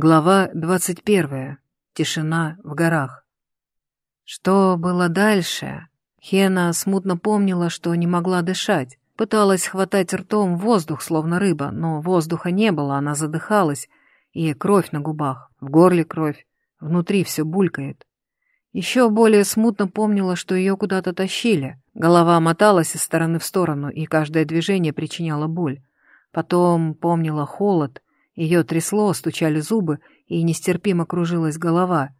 Глава двадцать первая. Тишина в горах. Что было дальше? Хена смутно помнила, что не могла дышать. Пыталась хватать ртом воздух, словно рыба, но воздуха не было, она задыхалась, и кровь на губах, в горле кровь, внутри все булькает. Еще более смутно помнила, что ее куда-то тащили. Голова моталась из стороны в сторону, и каждое движение причиняло боль. Потом помнила холод — ее трясло, стучали зубы, и нестерпимо кружилась голова.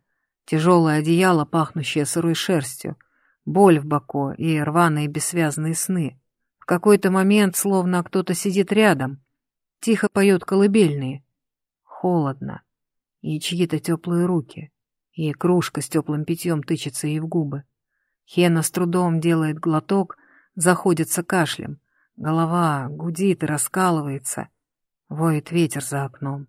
Тяжелое одеяло, пахнущее сырой шерстью. Боль в боку и рваные бессвязные сны. В какой-то момент словно кто-то сидит рядом. Тихо поет колыбельные. Холодно. И чьи-то теплые руки. И кружка с теплым питьем тычется ей в губы. Хена с трудом делает глоток, заходится кашлем. Голова гудит и раскалывается — Воет ветер за окном.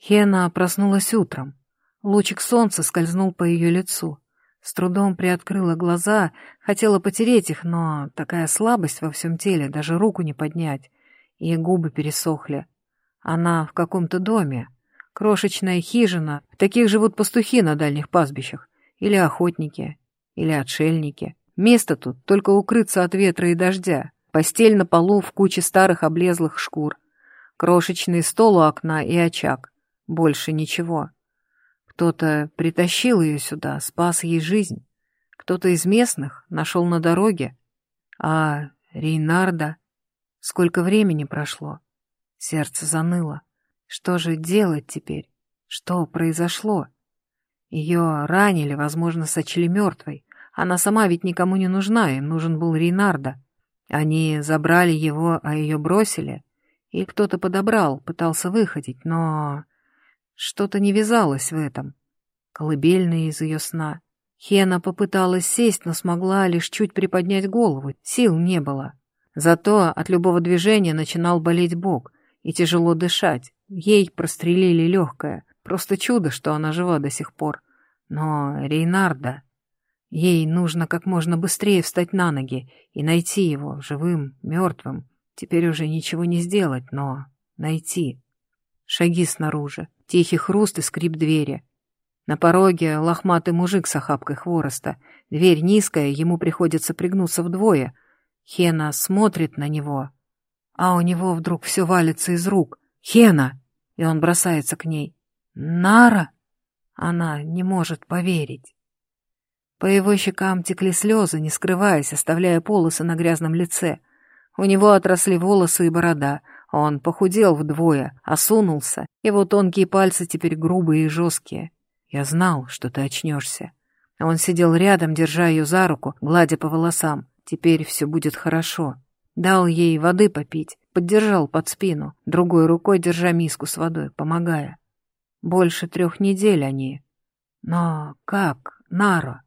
Хена проснулась утром. Лучик солнца скользнул по ее лицу. С трудом приоткрыла глаза, хотела потереть их, но такая слабость во всем теле, даже руку не поднять, и губы пересохли. Она в каком-то доме, крошечная хижина, в таких живут пастухи на дальних пастбищах, или охотники, или отшельники. Место тут только укрыться от ветра и дождя, постель на полу в куче старых облезлых шкур — Крошечный стол у окна и очаг. Больше ничего. Кто-то притащил ее сюда, спас ей жизнь. Кто-то из местных нашел на дороге. А Рейнарда... Сколько времени прошло? Сердце заныло. Что же делать теперь? Что произошло? Ее ранили, возможно, сочли мертвой. Она сама ведь никому не нужна, им нужен был Рейнарда. Они забрали его, а ее бросили. И кто-то подобрал, пытался выходить, но... Что-то не вязалось в этом. Колыбельная из ее сна. Хена попыталась сесть, но смогла лишь чуть приподнять голову, сил не было. Зато от любого движения начинал болеть бок и тяжело дышать. Ей прострелили легкое. Просто чудо, что она жива до сих пор. Но Рейнарда... Ей нужно как можно быстрее встать на ноги и найти его, живым, мертвым, Теперь уже ничего не сделать, но найти. Шаги снаружи, тихий хруст и скрип двери. На пороге лохматый мужик с охапкой хвороста. Дверь низкая, ему приходится пригнуться вдвое. Хена смотрит на него, а у него вдруг все валится из рук. «Хена!» И он бросается к ней. «Нара!» Она не может поверить. По его щекам текли слезы, не скрываясь, оставляя полосы на грязном лице. У него отросли волосы и борода, он похудел вдвое, осунулся, его тонкие пальцы теперь грубые и жесткие. Я знал, что ты очнешься. Он сидел рядом, держа ее за руку, гладя по волосам. Теперь все будет хорошо. Дал ей воды попить, поддержал под спину, другой рукой держа миску с водой, помогая. Больше трех недель они. Но как, Наро?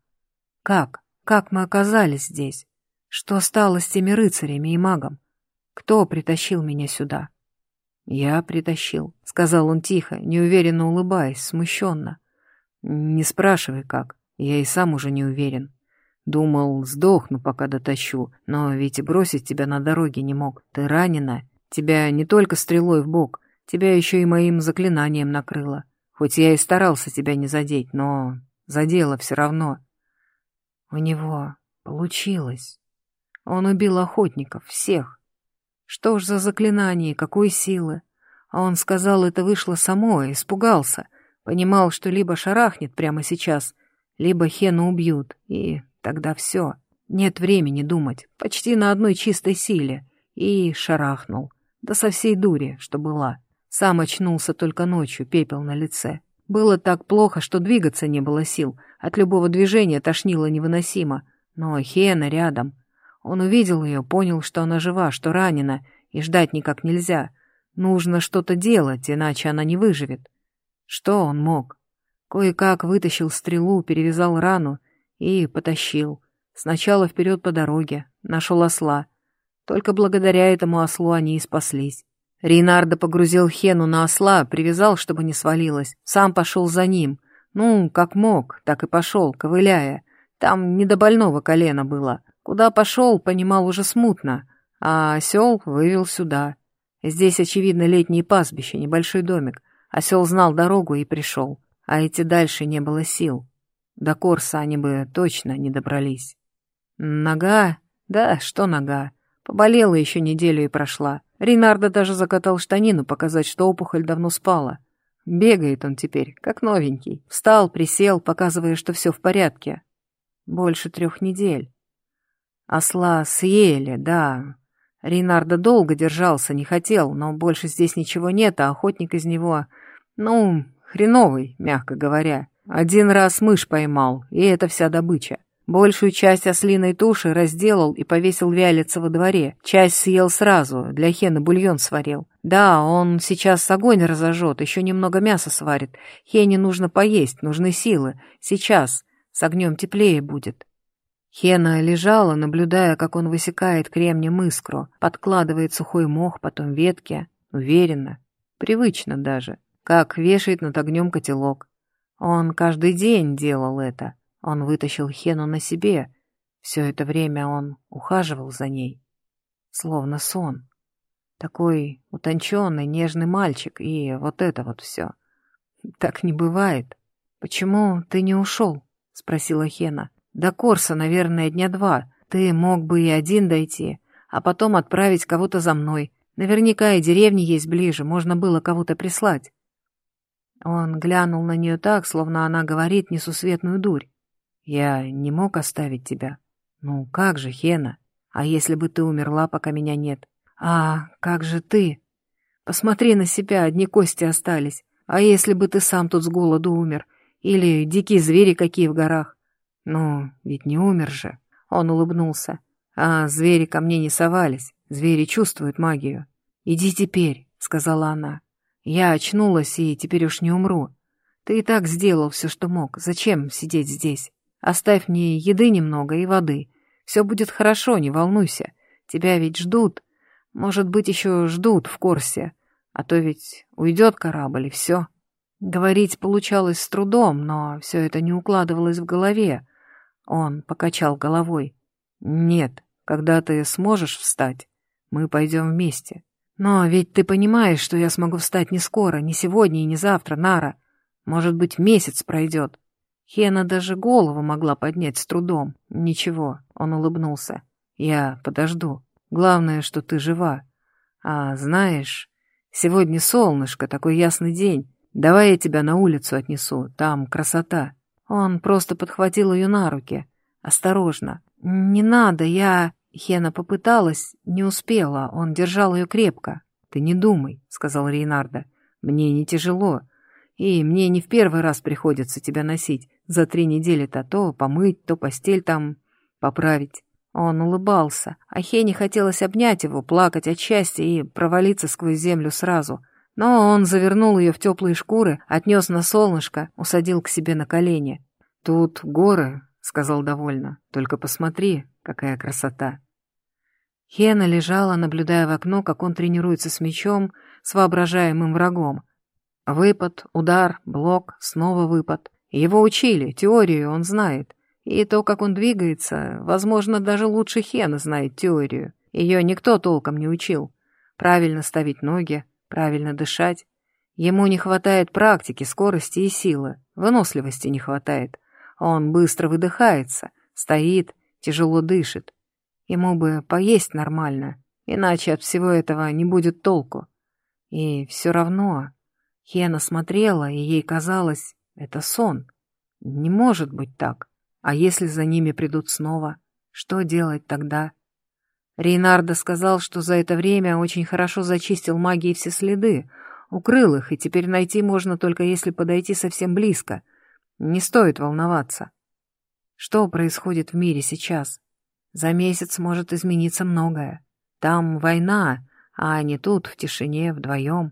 Как? Как мы оказались здесь? Что стало с теми рыцарями и магом? Кто притащил меня сюда? Я притащил, сказал он тихо, неуверенно улыбаясь, смущенно. Не спрашивай как, я и сам уже не уверен. Думал, сдохну, пока дотащу, но ведь и бросить тебя на дороге не мог. Ты ранена, тебя не только стрелой в бок, тебя еще и моим заклинанием накрыло. Хоть я и старался тебя не задеть, но задело все равно. У него получилось. Он убил охотников, всех. Что ж за заклинание, какой силы? А он сказал, это вышло само, испугался. Понимал, что либо шарахнет прямо сейчас, либо Хену убьют, и тогда все. Нет времени думать, почти на одной чистой силе. И шарахнул. Да со всей дури, что была. Сам очнулся только ночью, пепел на лице. Было так плохо, что двигаться не было сил. От любого движения тошнило невыносимо. Но Хена рядом. Он увидел ее, понял, что она жива, что ранена, и ждать никак нельзя. Нужно что-то делать, иначе она не выживет. Что он мог? Кое-как вытащил стрелу, перевязал рану и потащил. Сначала вперед по дороге, нашел осла. Только благодаря этому ослу они и спаслись. Рейнардо погрузил Хену на осла, привязал, чтобы не свалилась. Сам пошел за ним. Ну, как мог, так и пошел, ковыляя. Там не до больного колена было. Куда пошел, понимал уже смутно, а осел вывел сюда. Здесь, очевидно, летнее пастбище, небольшой домик. Осел знал дорогу и пришел, а идти дальше не было сил. До Корса они бы точно не добрались. Нога? Да, что нога? Поболела еще неделю и прошла. Ринардо даже закатал штанину, показать, что опухоль давно спала. Бегает он теперь, как новенький. Встал, присел, показывая, что все в порядке. Больше трех недель. Осла съели, да. Ринардо долго держался, не хотел, но больше здесь ничего нет, а охотник из него, ну, хреновый, мягко говоря. Один раз мышь поймал, и это вся добыча. Большую часть ослиной туши разделал и повесил вялиться во дворе. Часть съел сразу, для Хены бульон сварил. Да, он сейчас огонь разожжет, еще немного мяса сварит. Хене нужно поесть, нужны силы. Сейчас. С огнем теплее будет. Хена лежала, наблюдая, как он высекает кремнем искру, подкладывает сухой мох, потом ветки. Уверенно, привычно даже, как вешает над огнем котелок. Он каждый день делал это. Он вытащил Хену на себе. Все это время он ухаживал за ней. Словно сон. Такой утонченный, нежный мальчик, и вот это вот все. Так не бывает. «Почему ты не ушел?» — спросила Хена. «До Корса, наверное, дня два. Ты мог бы и один дойти, а потом отправить кого-то за мной. Наверняка и деревни есть ближе, можно было кого-то прислать». Он глянул на нее так, словно она говорит несусветную дурь. Я не мог оставить тебя. Ну, как же, Хена? А если бы ты умерла, пока меня нет? А как же ты? Посмотри на себя, одни кости остались. А если бы ты сам тут с голоду умер? Или дикие звери какие в горах? Ну, ведь не умер же. Он улыбнулся. А звери ко мне не совались. Звери чувствуют магию. Иди теперь, сказала она. Я очнулась и теперь уж не умру. Ты и так сделал все, что мог. Зачем сидеть здесь? Оставь мне еды немного и воды. Все будет хорошо, не волнуйся. Тебя ведь ждут. Может быть, еще ждут в Корсе. А то ведь уйдет корабль, и все. Говорить получалось с трудом, но все это не укладывалось в голове. Он покачал головой. «Нет, когда ты сможешь встать, мы пойдем вместе. Но ведь ты понимаешь, что я смогу встать не скоро, не сегодня и не завтра, Нара. Может быть, месяц пройдет. Хена даже голову могла поднять с трудом. Ничего, он улыбнулся. Я подожду. Главное, что ты жива. А знаешь, сегодня солнышко, такой ясный день. Давай я тебя на улицу отнесу, там красота. Он просто подхватил ее на руки. Осторожно. Не надо, я... Хена попыталась, не успела, он держал ее крепко. «Ты не думай», — сказал Рейнарда. «Мне не тяжело, и мне не в первый раз приходится тебя носить. За три недели-то то помыть, то постель там поправить. Он улыбался, а Хене хотелось обнять его, плакать от счастья и провалиться сквозь землю сразу. Но он завернул ее в теплые шкуры, отнес на солнышко, усадил к себе на колени. «Тут горы», — сказал довольно, — «только посмотри, какая красота». Хена лежала, наблюдая в окно, как он тренируется с мечом, с воображаемым врагом. Выпад, удар, блок, снова выпад. Его учили, теорию он знает. И то, как он двигается, возможно, даже лучше Хена знает теорию. Ее никто толком не учил. Правильно ставить ноги, правильно дышать. Ему не хватает практики, скорости и силы, выносливости не хватает. Он быстро выдыхается, стоит, тяжело дышит. Ему бы поесть нормально, иначе от всего этого не будет толку. И все равно Хена смотрела, и ей казалось, это сон. Не может быть так. А если за ними придут снова? Что делать тогда? Рейнардо сказал, что за это время очень хорошо зачистил магией все следы, укрыл их, и теперь найти можно только если подойти совсем близко. Не стоит волноваться. Что происходит в мире сейчас? За месяц может измениться многое. Там война, а не тут, в тишине, вдвоем.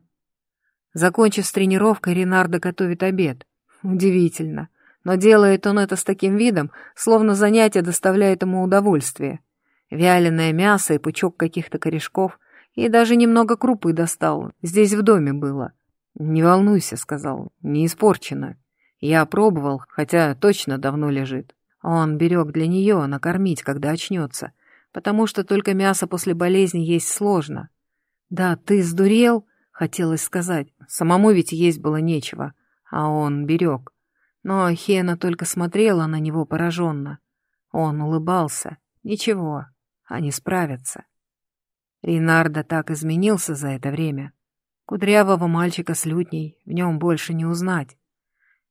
Закончив с тренировкой, Ренардо готовит обед. Удивительно. Но делает он это с таким видом, словно занятие доставляет ему удовольствие. Вяленое мясо и пучок каких-то корешков, и даже немного крупы достал. Здесь в доме было. «Не волнуйся», — сказал, — «не испорчено. Я пробовал, хотя точно давно лежит. Он берег для нее накормить, когда очнется, потому что только мясо после болезни есть сложно. Да, ты сдурел? Хотелось сказать, самому ведь есть было нечего, а он берег. Но Хена только смотрела на него пораженно. Он улыбался. Ничего, они справятся. Рейнарда так изменился за это время. Кудрявого мальчика с лютней в нем больше не узнать.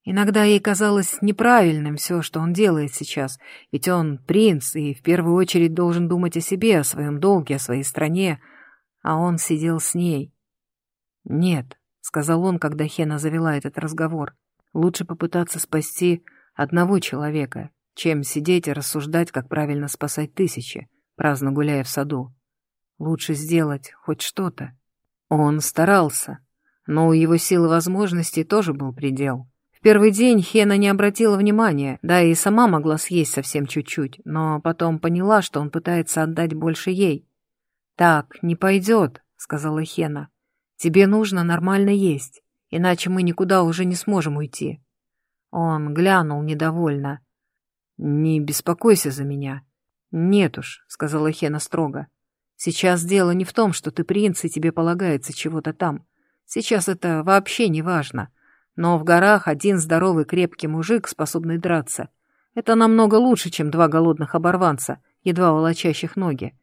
Иногда ей казалось неправильным все, что он делает сейчас, ведь он принц и в первую очередь должен думать о себе, о своем долге, о своей стране, а он сидел с ней. «Нет», — сказал он, когда Хена завела этот разговор, — «лучше попытаться спасти одного человека, чем сидеть и рассуждать, как правильно спасать тысячи, праздно гуляя в саду. Лучше сделать хоть что-то». Он старался, но у его сил и возможностей тоже был предел первый день Хена не обратила внимания, да и сама могла съесть совсем чуть-чуть, но потом поняла, что он пытается отдать больше ей. «Так, не пойдет», — сказала Хена. «Тебе нужно нормально есть, иначе мы никуда уже не сможем уйти». Он глянул недовольно. «Не беспокойся за меня». «Нет уж», — сказала Хена строго. «Сейчас дело не в том, что ты принц и тебе полагается чего-то там. Сейчас это вообще не важно. Но в горах один здоровый крепкий мужик, способный драться, это намного лучше, чем два голодных оборванца, едва волочащих ноги.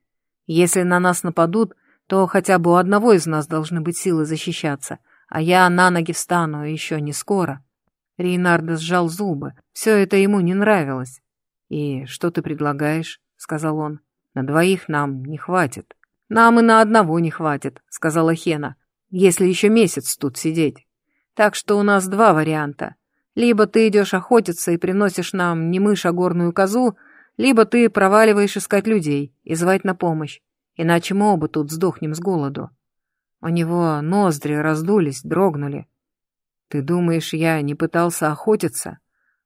Если на нас нападут, то хотя бы у одного из нас должны быть силы защищаться, а я на ноги встану еще не скоро. Рейнардо сжал зубы. Все это ему не нравилось. «И что ты предлагаешь?» — сказал он. «На двоих нам не хватит». «Нам и на одного не хватит», — сказала Хена, «если еще месяц тут сидеть». Так что у нас два варианта. Либо ты идешь охотиться и приносишь нам не мышь, а горную козу, либо ты проваливаешь искать людей и звать на помощь, иначе мы оба тут сдохнем с голоду. У него ноздри раздулись, дрогнули. Ты думаешь, я не пытался охотиться?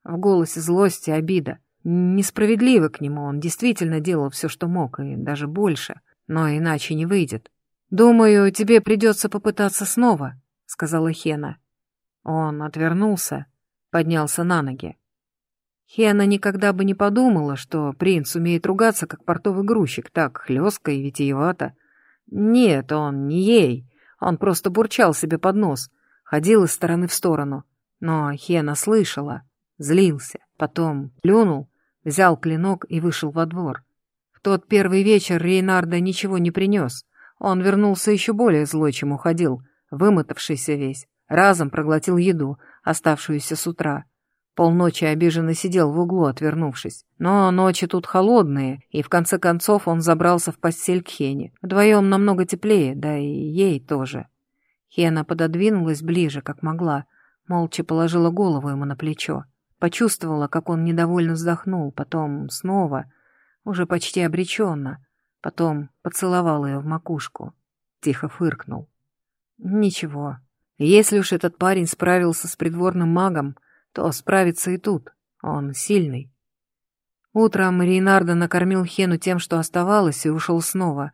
В голосе злость и обида. Несправедливо к нему, он действительно делал все, что мог, и даже больше, но иначе не выйдет. «Думаю, тебе придется попытаться снова», — сказала Хена. Он отвернулся, поднялся на ноги. Хена никогда бы не подумала, что принц умеет ругаться, как портовый грузчик, так хлестко и витиевато. Нет, он не ей, он просто бурчал себе под нос, ходил из стороны в сторону. Но Хена слышала, злился, потом плюнул, взял клинок и вышел во двор. В тот первый вечер Рейнарда ничего не принес. Он вернулся еще более злой, чем уходил, вымотавшийся весь. Разом проглотил еду, оставшуюся с утра. Полночи обиженно сидел в углу, отвернувшись. Но ночи тут холодные, и в конце концов он забрался в постель к Хене. Вдвоем намного теплее, да и ей тоже. Хена пододвинулась ближе, как могла, молча положила голову ему на плечо. Почувствовала, как он недовольно вздохнул, потом снова, уже почти обреченно, потом поцеловал ее в макушку. Тихо фыркнул. «Ничего, если уж этот парень справился с придворным магом, то справится и тут. Он сильный. Утром Рейнардо накормил Хену тем, что оставалось, и ушел снова.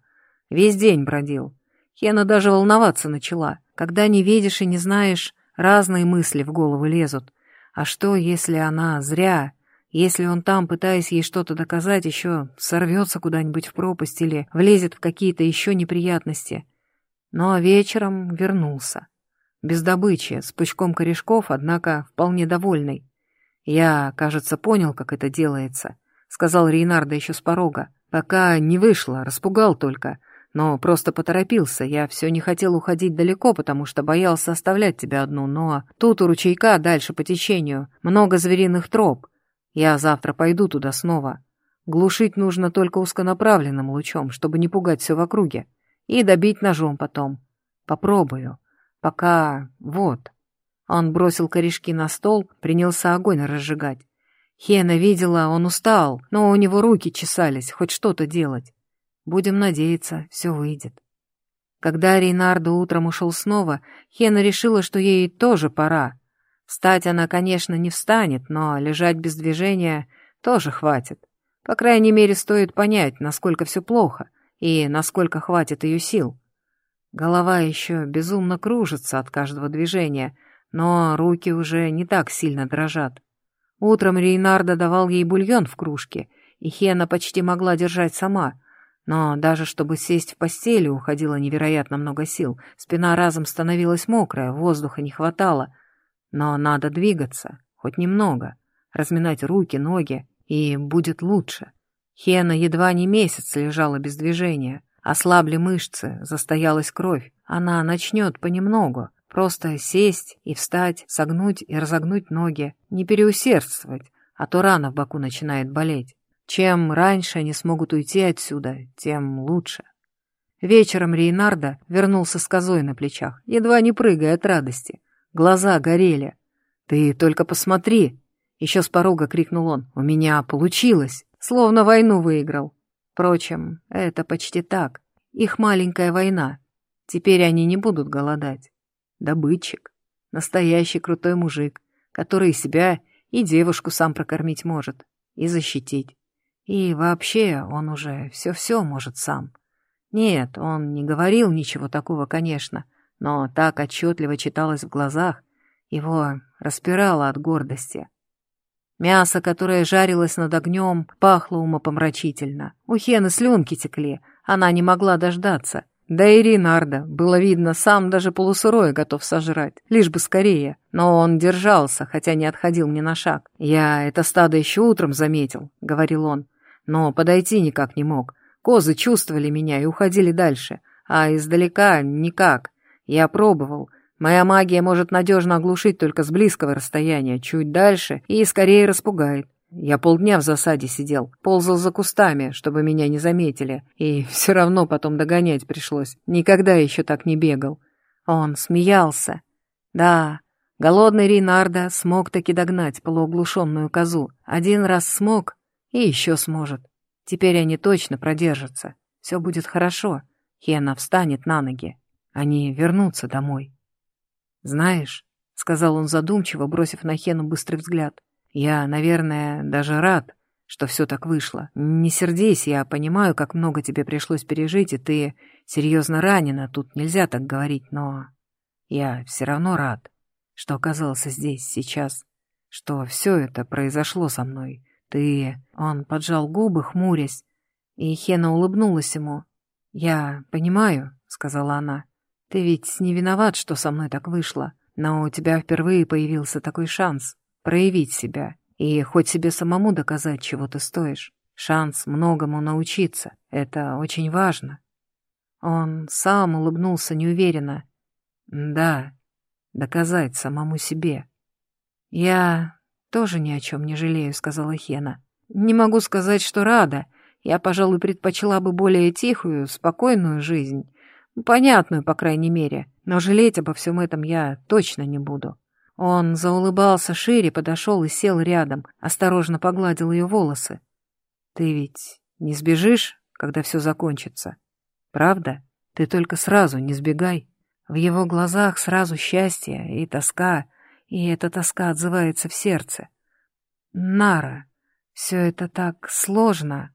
Весь день бродил. Хена даже волноваться начала. Когда не видишь и не знаешь, разные мысли в голову лезут. А что, если она зря? Если он там, пытаясь ей что-то доказать, еще сорвется куда-нибудь в пропасть или влезет в какие-то еще неприятности? Но вечером вернулся без добычи, с пучком корешков, однако вполне довольный. «Я, кажется, понял, как это делается», — сказал Рейнардо еще с порога. «Пока не вышло, распугал только, но просто поторопился. Я все не хотел уходить далеко, потому что боялся оставлять тебя одну, но тут у ручейка дальше по течению много звериных троп. Я завтра пойду туда снова. Глушить нужно только узконаправленным лучом, чтобы не пугать все в округе, и добить ножом потом. Попробую». Пока... вот. Он бросил корешки на стол, принялся огонь разжигать. Хена видела, он устал, но у него руки чесались, хоть что-то делать. Будем надеяться, все выйдет. Когда Рейнардо утром ушел снова, Хена решила, что ей тоже пора. Встать она, конечно, не встанет, но лежать без движения тоже хватит. По крайней мере, стоит понять, насколько все плохо и насколько хватит ее сил. Голова еще безумно кружится от каждого движения, но руки уже не так сильно дрожат. Утром Рейнарда давал ей бульон в кружке, и Хена почти могла держать сама, Но даже чтобы сесть в постели, уходило невероятно много сил. Спина разом становилась мокрая, воздуха не хватало. Но надо двигаться, хоть немного, разминать руки, ноги, и будет лучше. Хена едва не месяц лежала без движения. Ослабли мышцы, застоялась кровь. Она начнет понемногу. Просто сесть и встать, согнуть и разогнуть ноги. Не переусердствовать, а то рана в боку начинает болеть. Чем раньше они смогут уйти отсюда, тем лучше. Вечером Рейнарда вернулся с козой на плечах, едва не прыгая от радости. Глаза горели. «Ты только посмотри!» Еще с порога крикнул он. «У меня получилось!» Словно войну выиграл. Впрочем, это почти так. Их маленькая война. Теперь они не будут голодать. Добытчик. Настоящий крутой мужик, который себя и девушку сам прокормить может. И защитить. И вообще он уже все-все может сам. Нет, он не говорил ничего такого, конечно, но так отчетливо читалось в глазах, его распирало от гордости. Мясо, которое жарилось над огнем, пахло умопомрачительно. У Хены слюнки текли, она не могла дождаться. Да и Ринарда, было видно, сам даже полусырое готов сожрать, лишь бы скорее. Но он держался, хотя не отходил ни на шаг. «Я это стадо еще утром заметил», — говорил он но подойти никак не мог. Козы чувствовали меня и уходили дальше, а издалека никак. Я пробовал. Моя магия может надежно оглушить только с близкого расстояния, чуть дальше, и скорее распугает. Я полдня в засаде сидел, ползал за кустами, чтобы меня не заметили, и все равно потом догонять пришлось. Никогда еще так не бегал. Он смеялся. Да, голодный Ринарда смог таки догнать полуоглушенную козу. Один раз смог, и еще сможет. Теперь они точно продержатся. Все будет хорошо. Хена встанет на ноги. Они вернутся домой. «Знаешь», — сказал он задумчиво, бросив на Хену быстрый взгляд, «я, наверное, даже рад, что все так вышло. Не сердись, я понимаю, как много тебе пришлось пережить, и ты серьезно ранена, тут нельзя так говорить, но я все равно рад, что оказался здесь сейчас, что все это произошло со мной, «Ты...» — он поджал губы, хмурясь, и Хена улыбнулась ему. «Я понимаю», — сказала она. «Ты ведь не виноват, что со мной так вышло, но у тебя впервые появился такой шанс проявить себя и хоть себе самому доказать, чего ты стоишь. Шанс многому научиться. Это очень важно». Он сам улыбнулся неуверенно. «Да, доказать самому себе. Я «Тоже ни о чем не жалею», — сказала Хена. «Не могу сказать, что рада. Я, пожалуй, предпочла бы более тихую, спокойную жизнь. Понятную, по крайней мере. Но жалеть обо всем этом я точно не буду». Он заулыбался шире, подошел и сел рядом, осторожно погладил ее волосы. «Ты ведь не сбежишь, когда все закончится? Правда? Ты только сразу не сбегай». В его глазах сразу счастье и тоска, и эта тоска отзывается в сердце. Нара, все это так сложно.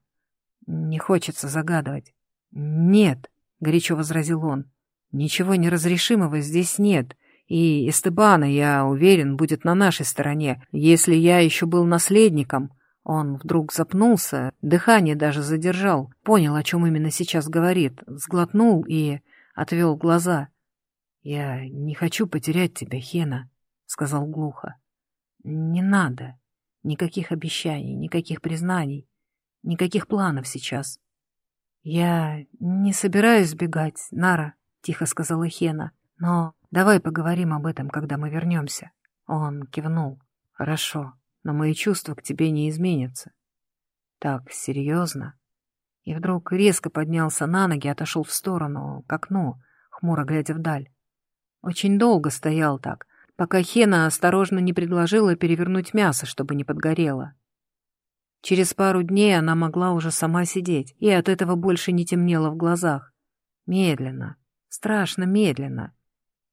Не хочется загадывать. Нет, горячо возразил он. Ничего неразрешимого здесь нет. И Эстебана, я уверен, будет на нашей стороне. Если я еще был наследником... Он вдруг запнулся, дыхание даже задержал, понял, о чем именно сейчас говорит, сглотнул и отвел глаза. «Я не хочу потерять тебя, Хена», сказал глухо. «Не надо. Никаких обещаний, никаких признаний, никаких планов сейчас». «Я не собираюсь сбегать, Нара», — тихо сказала Хена. «Но давай поговорим об этом, когда мы вернемся». Он кивнул. «Хорошо, но мои чувства к тебе не изменятся». «Так, серьезно?» И вдруг резко поднялся на ноги, отошел в сторону, к окну, хмуро глядя вдаль. Очень долго стоял так, пока Хена осторожно не предложила перевернуть мясо, чтобы не подгорело. Через пару дней она могла уже сама сидеть, и от этого больше не темнело в глазах. Медленно, страшно медленно.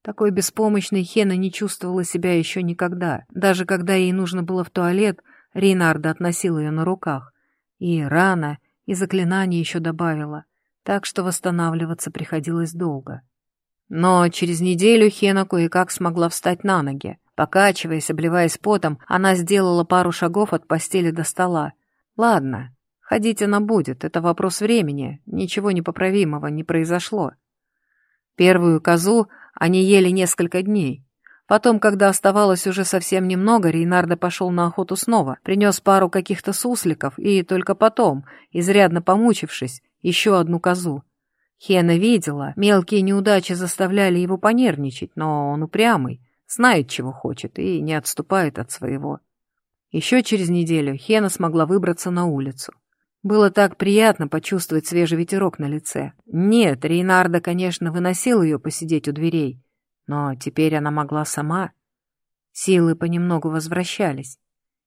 Такой беспомощной Хена не чувствовала себя еще никогда. Даже когда ей нужно было в туалет, Рейнарда относил ее на руках. И рана, и заклинание еще добавила, так что восстанавливаться приходилось долго. Но через неделю Хена кое-как смогла встать на ноги. Покачиваясь, обливаясь потом, она сделала пару шагов от постели до стола. Ладно, Ходить она будет, это вопрос времени, ничего непоправимого не произошло. Первую козу они ели несколько дней. Потом, когда оставалось уже совсем немного, Рейнардо пошел на охоту снова, принес пару каких-то сусликов и только потом, изрядно помучившись, еще одну козу. Хена видела, мелкие неудачи заставляли его понервничать, но он упрямый, знает, чего хочет и не отступает от своего. Еще через неделю Хена смогла выбраться на улицу. Было так приятно почувствовать свежий ветерок на лице. Нет, Рейнарда, конечно, выносил ее посидеть у дверей, но теперь она могла сама. Силы понемногу возвращались.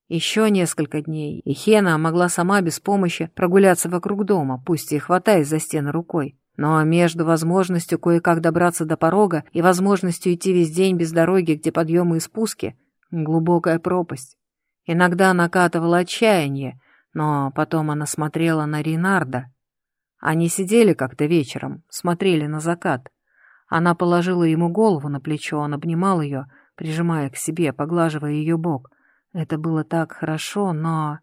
Еще несколько дней, и Хена могла сама без помощи прогуляться вокруг дома, пусть и хватаясь за стены рукой. Но между возможностью кое-как добраться до порога и возможностью идти весь день без дороги, где подъемы и спуски, глубокая пропасть. Иногда накатывало отчаяние, но потом она смотрела на Ринарда. Они сидели как-то вечером, смотрели на закат. Она положила ему голову на плечо, он обнимал ее, прижимая к себе, поглаживая ее бок. Это было так хорошо, но...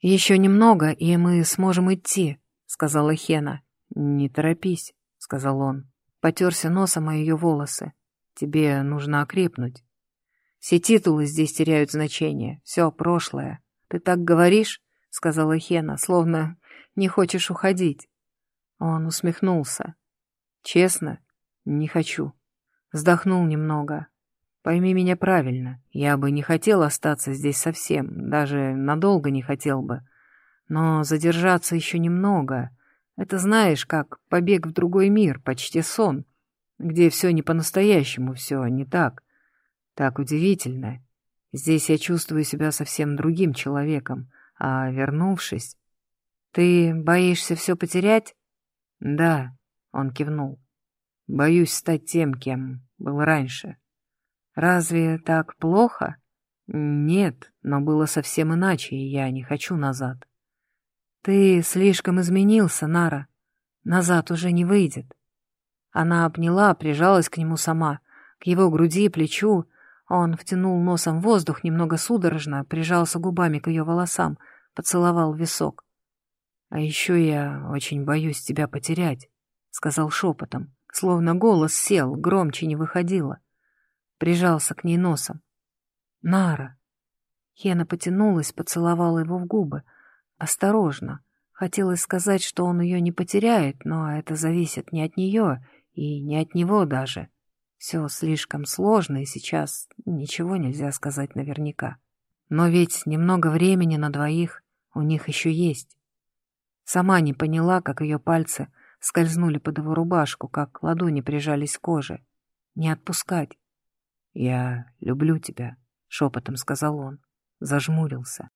«Еще немного, и мы сможем идти», — сказала Хена. «Не торопись», — сказал он. Потерся носом о ее волосы. «Тебе нужно окрепнуть. Все титулы здесь теряют значение. Все прошлое. Ты так говоришь?» — сказала Хена, словно не хочешь уходить. Он усмехнулся. «Честно, не хочу». Вздохнул немного. «Пойми меня правильно. Я бы не хотел остаться здесь совсем, даже надолго не хотел бы. Но задержаться еще немного. Это знаешь, как побег в другой мир, почти сон, где все не по-настоящему, все не так. Так удивительно. Здесь я чувствую себя совсем другим человеком, а вернувшись... «Ты боишься все потерять?» «Да», — он кивнул. «Боюсь стать тем, кем был раньше». «Разве так плохо?» «Нет, но было совсем иначе, и я не хочу назад». «Ты слишком изменился, Нара. Назад уже не выйдет». Она обняла, прижалась к нему сама, к его груди плечу. Он втянул носом воздух немного судорожно, прижался губами к ее волосам, поцеловал висок. «А еще я очень боюсь тебя потерять», — сказал шепотом, словно голос сел, громче не выходило. Прижался к ней носом. «Нара!» Хена потянулась, поцеловала его в губы. Осторожно. Хотелось сказать, что он ее не потеряет, но это зависит не от нее и не от него даже. Все слишком сложно, и сейчас ничего нельзя сказать наверняка. Но ведь немного времени на двоих у них еще есть. Сама не поняла, как ее пальцы скользнули под его рубашку, как ладони прижались к коже. Не отпускать. «Я люблю тебя», — шепотом сказал он. Зажмурился.